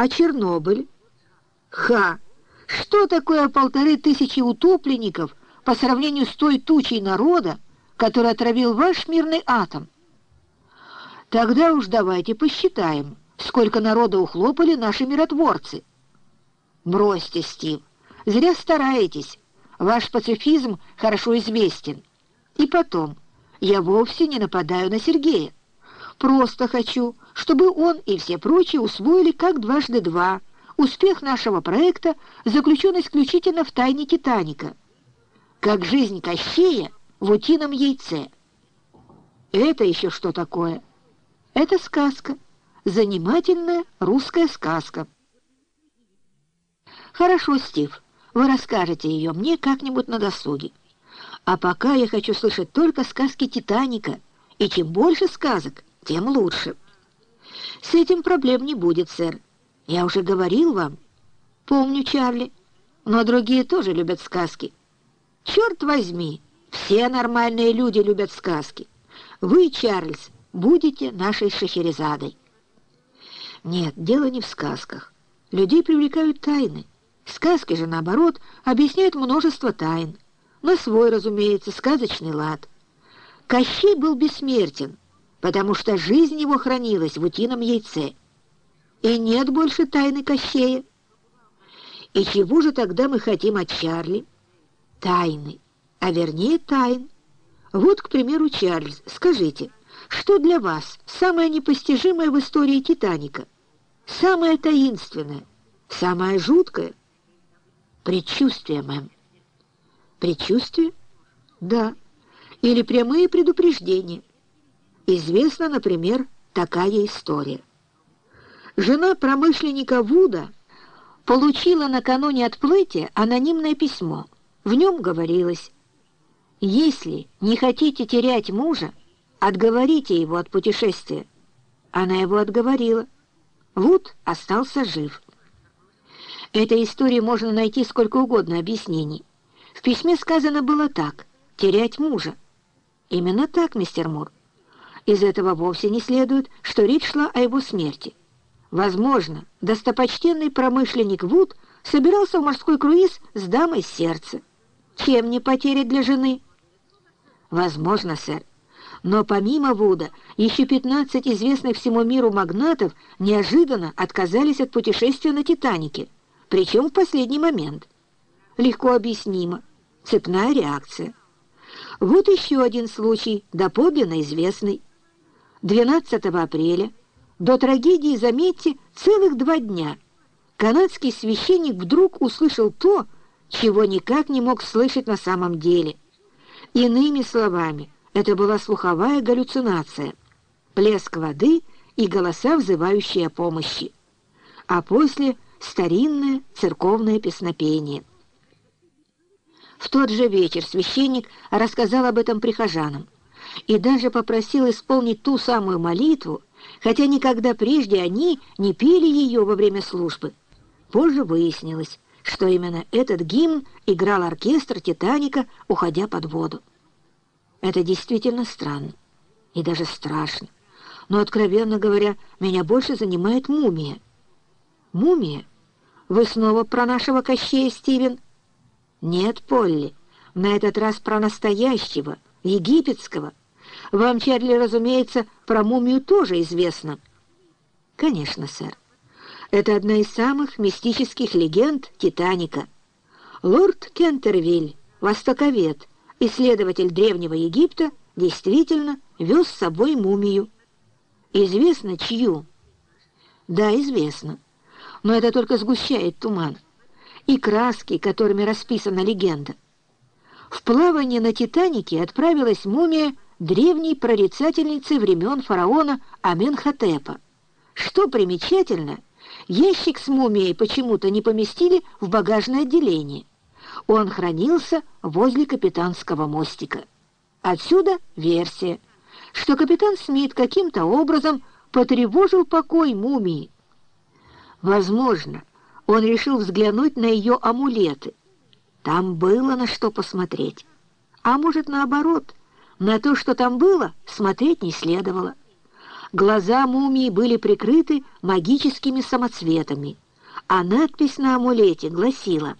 А Чернобыль? Ха! Что такое полторы тысячи утопленников по сравнению с той тучей народа, который отравил ваш мирный атом? Тогда уж давайте посчитаем, сколько народа ухлопали наши миротворцы. Бросьте, Стив, зря стараетесь. Ваш пацифизм хорошо известен. И потом, я вовсе не нападаю на Сергея. Просто хочу, чтобы он и все прочие усвоили как дважды два. Успех нашего проекта заключен исключительно в тайне Титаника. Как жизнь Кощея в утином яйце. Это еще что такое? Это сказка. Занимательная русская сказка. Хорошо, Стив. Вы расскажете ее мне как-нибудь на досуге. А пока я хочу слышать только сказки «Титаника», и чем больше сказок, тем лучше. С этим проблем не будет, сэр. Я уже говорил вам. Помню, Чарли. Но другие тоже любят сказки. Черт возьми, все нормальные люди любят сказки. Вы, Чарльз, будете нашей Шахерезадой. Нет, дело не в сказках. Людей привлекают тайны. Сказки же, наоборот, объясняют множество тайн. На свой, разумеется, сказочный лад. Кощей был бессмертен, потому что жизнь его хранилась в утином яйце. И нет больше тайны Кощея. И чего же тогда мы хотим от Чарли? Тайны, а вернее тайн. Вот, к примеру, Чарльз, скажите, что для вас самое непостижимое в истории Титаника? Самое таинственное, самое жуткое? Предчувствие, мэм. Предчувствие? Да. Или прямые предупреждения. Известна, например, такая история. Жена промышленника Вуда получила накануне отплытия анонимное письмо. В нем говорилось, «Если не хотите терять мужа, отговорите его от путешествия». Она его отговорила. Вуд остался жив. Этой истории можно найти сколько угодно объяснений. В письме сказано было так — терять мужа. Именно так, мистер Мур. Из этого вовсе не следует, что речь шла о его смерти. Возможно, достопочтенный промышленник Вуд собирался в морской круиз с дамой сердца. Чем не потеря для жены? Возможно, сэр. Но помимо Вуда, еще 15 известных всему миру магнатов неожиданно отказались от путешествия на «Титанике», причем в последний момент. Легко объяснимо. Цепная реакция. Вот еще один случай, доподлинно известный. 12 апреля, до трагедии, заметьте, целых два дня, канадский священник вдруг услышал то, чего никак не мог слышать на самом деле. Иными словами, это была слуховая галлюцинация, плеск воды и голоса, взывающие о помощи. А после — старинное церковное песнопение. В тот же вечер священник рассказал об этом прихожанам и даже попросил исполнить ту самую молитву, хотя никогда прежде они не пели ее во время службы. Позже выяснилось, что именно этот гимн играл оркестр «Титаника», уходя под воду. Это действительно странно и даже страшно. Но, откровенно говоря, меня больше занимает мумия. Мумия вы снова про нашего Кощея, Стивен? Нет, Полли, на этот раз про настоящего, египетского. Вам, Чарли, разумеется, про мумию тоже известно. Конечно, сэр. Это одна из самых мистических легенд «Титаника». Лорд Кентервиль, востоковед, исследователь Древнего Египта, действительно вез с собой мумию. Известно, чью? Да, известно но это только сгущает туман. И краски, которыми расписана легенда. В плавание на «Титанике» отправилась мумия древней прорицательницы времен фараона Аменхотепа. Что примечательно, ящик с мумией почему-то не поместили в багажное отделение. Он хранился возле капитанского мостика. Отсюда версия, что капитан Смит каким-то образом потревожил покой мумии, Возможно, он решил взглянуть на ее амулеты. Там было на что посмотреть. А может, наоборот, на то, что там было, смотреть не следовало. Глаза мумии были прикрыты магическими самоцветами, а надпись на амулете гласила —